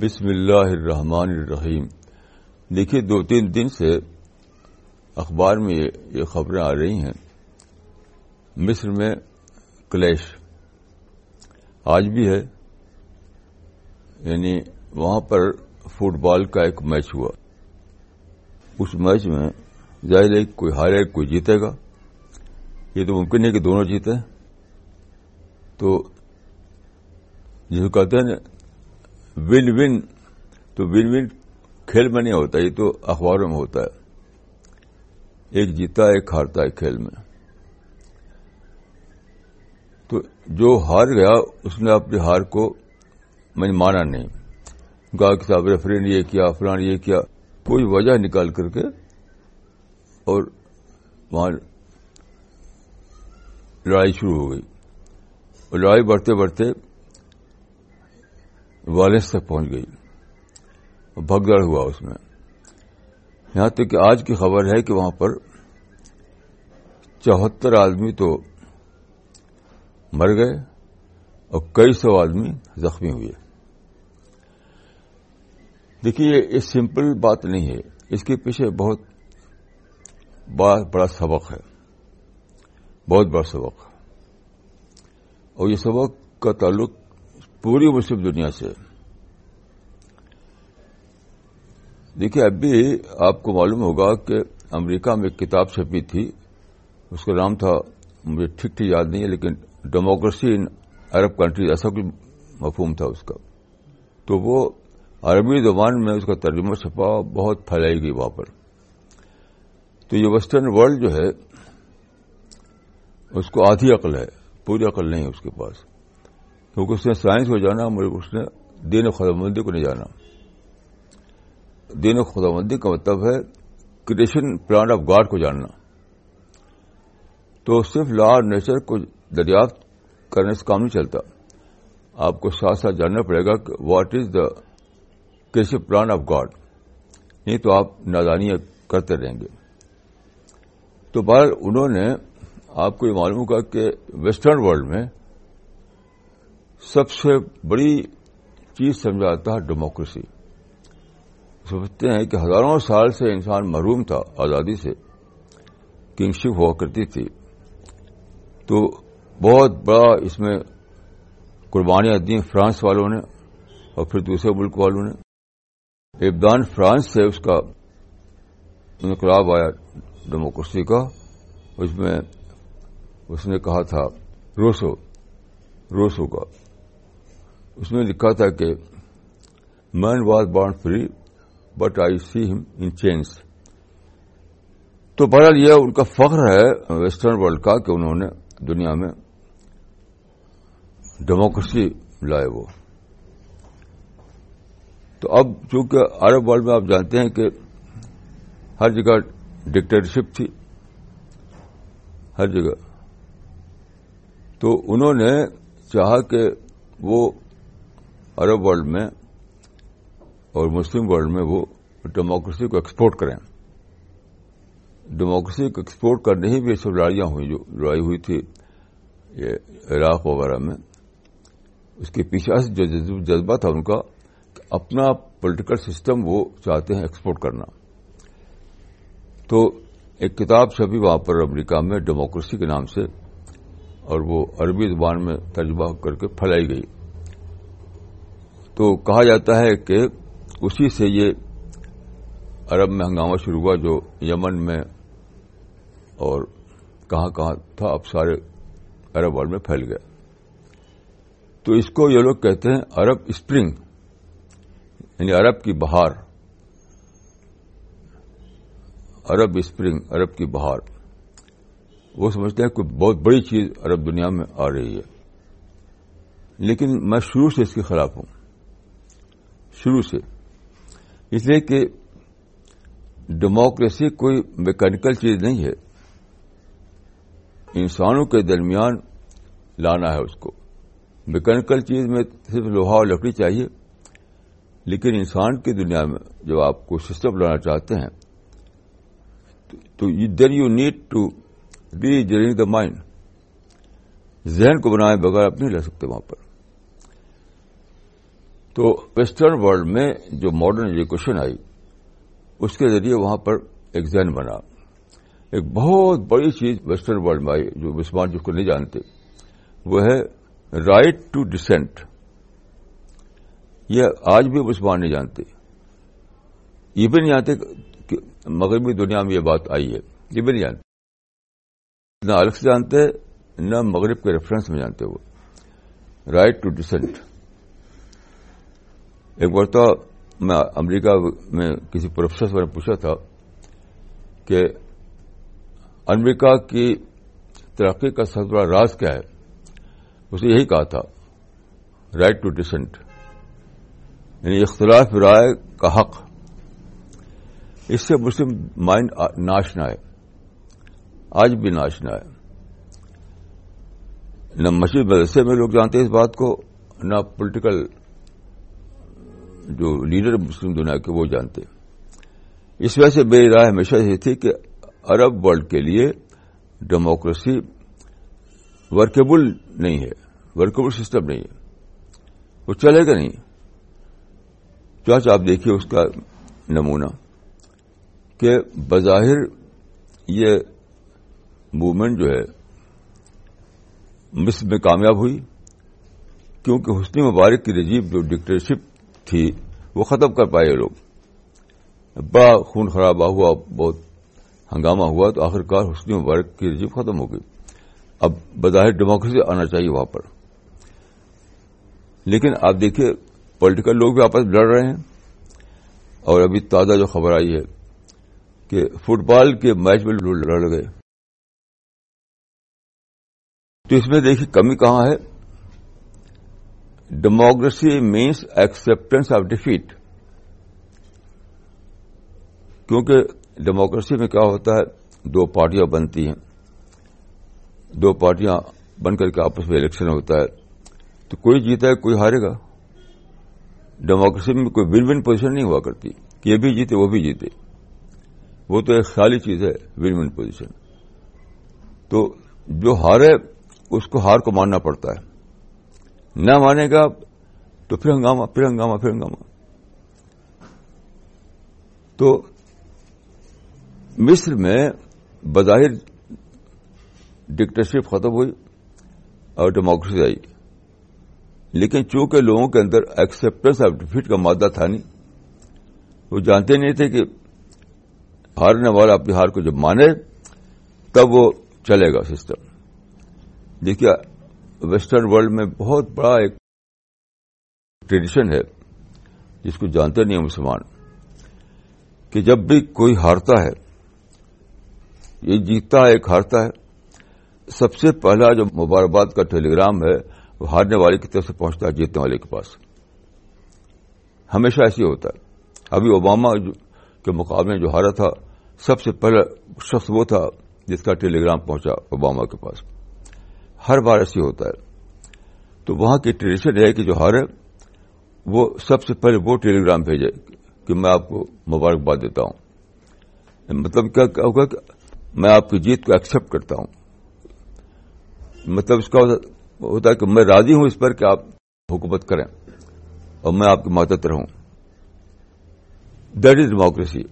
بسم اللہ الرحمن الرحیم۔ دیکھیے، دو تین دن سے اخبار میں یہ خبریں آ رہی ہیں۔ مصر میں کلیش۔ آج بھی ہے۔ یعنی وہاں پر فٹ بال کا ایک میچ ہوا۔ اس میچ میں ظاہر ہے کوئی ہارے، کوئی جیتے گا۔ یہ تو ممکن ہے کہ دونوں جیتے۔ تو جس کو کہتے ہیں ون ون تو ون ون کھیل میں نہیں ہوتا، یہ تو اخباروں میں ہوتا ہے۔ ایک جیتا، ایک ہارتا ہے کھیل میں۔ تو جو ہار گیا، اس نے اپنی ہار کو میں نے مانا نہیں۔ کہا کہ صاحب ریفری نے یہ کیا، فلان یہ کیا۔ کوئی وجہ نکال کر کے اور وہاں لڑائی شروع ہو گئی۔ اور لڑائی بڑھتے بڑھتے وائلنس تک پہنچ گئی۔ بھگدڑ ہوا اس میں۔ یہاں تک کہ آج کی خبر ہے کہ وہاں پر چوہتر آدمی تو مر گئے اور کئی سو آدمی زخمی ہوئے۔ دیکھیے، یہ سمپل بات نہیں ہے۔ اس کے پیچھے بہت بڑا سبق ہے۔ بہت بڑا سبق۔ اور یہ سبق کا تعلق پوری مسلم دنیا سے۔ دیکھیے، اب بھی آپ کو معلوم ہوگا کہ امریکہ میں ایک کتاب چھپی تھی۔ اس کا نام تھا، مجھے ٹھیک ٹھیک یاد نہیں ہے، لیکن ڈیموکریسی ان عرب کنٹریز، ایسا کوئی مفہوم تھا اس کا۔ تو وہ عربی زبان میں اس کا ترجمہ چھپا، بہت پھیلائی گئی وہاں پر۔ تو یہ ویسٹرن ورلڈ جو ہے، اس کو آدھی عقل ہے، پوری عقل نہیں ہے اس کے پاس۔ کیونکہ اس نے سائنس کو جانا اس نے دین خدا مندی کو نہیں جانا۔ دین خدا مندی کا مطلب ہے کریشن پلان آف گاڈ کو جاننا۔ تو صرف لا آف نیچر کو دریافت کرنے سے کام نہیں چلتا۔ آپ کو ساتھ ساتھ جاننا پڑے گا کہ what is the creation plan of God. نہیں تو آپ نادانیاں کرتے رہیں گے۔ تو بہر انہوں نے آپ کو یہ معلوم ہوگا کہ ویسٹرن ورلڈ میں سب سے بڑی چیز سمجھا جاتا ہے ڈیموکریسی سمجھتے ہیں کہ ہزاروں سال سے انسان محروم تھا آزادی سے کنگشپ ہوا کرتی تھی۔ تو بہت بڑا اس میں قربانیاں دی فرانس والوں نے اور پھر دوسرے ملک والوں نے۔ ابدان فرانس سے اس کا انقلاب آیا ڈیموکریسی کا۔ اس میں اس نے کہا تھا روسو روسو کا۔ اس میں لکھا تھا کہ man was born free but I see ہم ان چینج تو بہرحال یہ ان کا فخر ہے ویسٹرن ورلڈ کا کہ انہوں نے دنیا میں ڈیموکریسی لائے وہ۔ تو اب چونکہ عرب ورلڈ میں آپ جانتے ہیں کہ ہر جگہ ڈکٹیٹرشپ تھی، ہر جگہ، تو انہوں نے چاہا کہ وہ عرب ورلڈ میں اور مسلم ورلڈ میں وہ ڈیموکریسی کو ایکسپورٹ کریں۔ ڈیموکریسی کو ایکسپورٹ کرنے ہی بھی سب لڑائیاں ہوئی جو لڑائی ہوئی تھی یہ عراق وغیرہ میں۔ اس کے پیچھے جو جذبہ تھا ان کا اپنا پولیٹیکل سسٹم وہ چاہتے ہیں ایکسپورٹ کرنا۔ تو ایک کتاب چھپی وہاں پر امریکہ میں ڈیموکریسی کے نام سے اور وہ عربی زبان میں ترجمہ کر کے پھیلائی گئی۔ تو کہا جاتا ہے کہ اسی سے یہ عرب میں ہنگامہ شروع ہوا جو یمن میں اور کہاں کہاں تھا، اب سارے عرب ورلڈ میں پھیل گیا۔ تو اس کو یہ لوگ کہتے ہیں عرب اسپرنگ یعنی عرب کی بہار۔ عرب اسپرنگ، عرب کی بہار۔ وہ سمجھتے ہیں کوئی بہت بڑی چیز عرب دنیا میں آ رہی ہے۔ لیکن میں شروع سے اس کے خلاف ہوں۔ شروع سے۔ اس لیے کہ ڈیموکریسی کوئی میکینکل چیز نہیں ہے۔ انسانوں کے درمیان لانا ہے اس کو۔ میکینکل چیز میں صرف لوہا اور لکڑی چاہیے، لیکن انسان کی دنیا میں جب آپ کو سسٹم لانا چاہتے ہیں، تو then you need to rejigging the mind ذہن کو بنائے بغیر آپ نہیں لا سکتے وہاں پر۔ تو ویسٹرن ورلڈ میں جو ماڈرن ایجوکیشن آئی، اس کے ذریعے وہاں پر ایک ذہن بنا۔ ایک بہت بڑی چیز ویسٹرن ورلڈ میں آئی، جو مسلمان جس کو نہیں جانتے، وہ ہے رائٹ ٹو ڈسینٹ یہ آج بھی مسلمان نہیں جانتے۔ یہ بھی نہیں جانتے کہ مغربی دنیا میں یہ بات آئی ہے۔ یہ بھی نہیں جانتے۔ نہ الگ سے جانتے، نہ مغرب کے ریفرنس میں جانتے وہ۔ رائٹ ٹو ڈسینٹ ایک بار تو میں امریکہ میں کسی پروفیسر سے پوچھا تھا کہ امریکہ کی ترقی کا سب بڑا راز کیا ہے؟ اسے یہی کہا تھا رائٹ ٹو ڈسینٹ یعنی اختلاف رائے کا حق. اس سے مسلم مائنڈ ناش نہ ہے آج بھی ناش نہ ہے نہ مسجد مدرسے میں لوگ جانتے ہیں اس بات کو، نہ پولیٹیکل جو لیڈر مسلم دنیا کے وہ جانتے اس وجہ سے میری رائے ہمیشہ یہ تھی کہ عرب ورلڈ کے لیے ڈیموکریسی ورکیبل نہیں ہے، ورکیبل سسٹم نہیں ہے۔ وہ چلے گا نہیں۔ چاچ آپ دیکھیے اس کا نمونہ کہ بظاہر یہ موومنٹ جو ہے مصر میں کامیاب ہوئی کیونکہ حسنی مبارک کی رجیب جو ڈکٹرشپ تھی، وہ ختم کر پائے لوگ۔ بڑا خون خرابہ ہوا، بہت ہنگامہ ہوا، تو آخرکار حسنی مبارک کی رجیب ختم ہو گئی۔ اب بظاہر ڈیموکریسی آنا چاہیے وہاں پر۔ لیکن آپ دیکھیے، پولیٹیکل لوگ بھی آپس لڑ رہے ہیں۔ اور ابھی تازہ جو خبر آئی ہے کہ فٹ بال کے میچ میں لڑ گئے۔ تو اس میں دیکھیے کمی کہاں ہے۔ Democracy means acceptance of defeat کیونکہ ڈیموکریسی میں کیا ہوتا ہے؟ دو پارٹیاں بنتی ہیں۔ دو پارٹیاں بن کر کے آپس میں الیکشن ہوتا ہے۔ تو کوئی جیتا ہے، کوئی ہارے گا۔ ڈیموکریسی میں کوئی ون ون پوزیشن نہیں ہوا کرتی۔ کہ یہ بھی جیتے، وہ بھی جیتے۔ وہ تو ایک خیالی چیز ہے ون ون پوزیشن تو جو ہارے، اس کو ہار کو ماننا پڑتا ہے۔ نہ مانے گا تو پھر ہنگامہ پھر ہنگامہ پھر ہنگامہ تو مصر میں بظاہر ڈکٹرشپ ختم ہوئی اور ڈیموکریسی آئی لیکن چونکہ لوگوں کے اندر ایکسپٹینس آف ڈیفیٹ کا مادہ تھا نہیں وہ جانتے نہیں تھے کہ ہارنے والا اپنی ہار کو جب مانے، تب وہ چلے گا سسٹم دیکھیے ویسٹرن ورلڈ میں بہت بڑا ایک ٹریڈیشن ہے، جس کو جانتے نہیں ہیں مسلمان، کہ جب بھی کوئی ہارتا ہے، یہ جیتتا ہے ایک ہارتا ہے، سب سے پہلا جو مبارکباد کا ٹیلی گرام ہے، وہ ہارنے والے کی طرف سے پہنچتا ہے جیتنے والے کے پاس۔ ہمیشہ ایسے ہوتا ہے۔ ابھی اوباما کے مقابلے جو ہارا تھا، سب سے پہلا شخص وہ تھا جس کا ٹیلی گرام پہنچا اوباما کے پاس۔ ہر بار ایسے ہوتا ہے۔ تو وہاں کی ٹریڈیشن ہے کہ جو ہارے وہ سب سے پہلے وہ ٹیلی گرام بھیجے کہ میں آپ کو مبارکباد دیتا ہوں۔ مطلب کیا ہوگا کہ میں آپ کی جیت کو ایکسپٹ کرتا ہوں۔ مطلب اس کا ہوتا ہے کہ میں راضی ہوں اس پر کہ آپ حکومت کریں اور میں آپ کی مدد رہوں۔ That is democracy